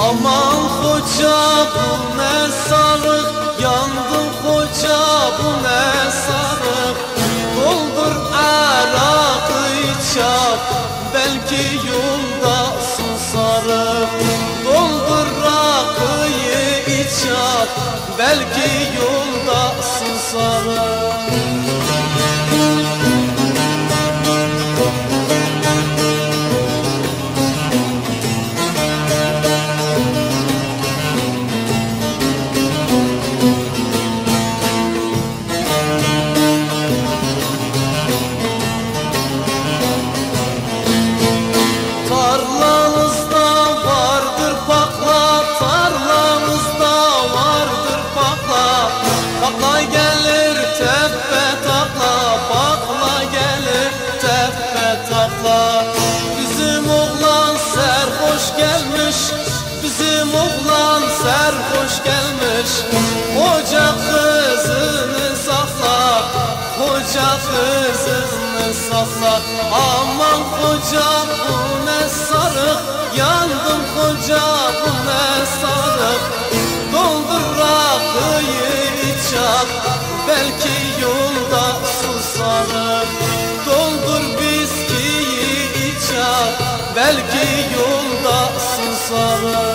Aman hoca bu ne sarık yandı içap Belki yolda susarım takla Bizim oğlan serhoş gelmiş, bizim oğlan serhoş gelmiş. Hoca kızını sakla, hoca kızını sakla Aman hoca bu ne sarık. Yandım hoca bu ne sarık Belki yolda susarım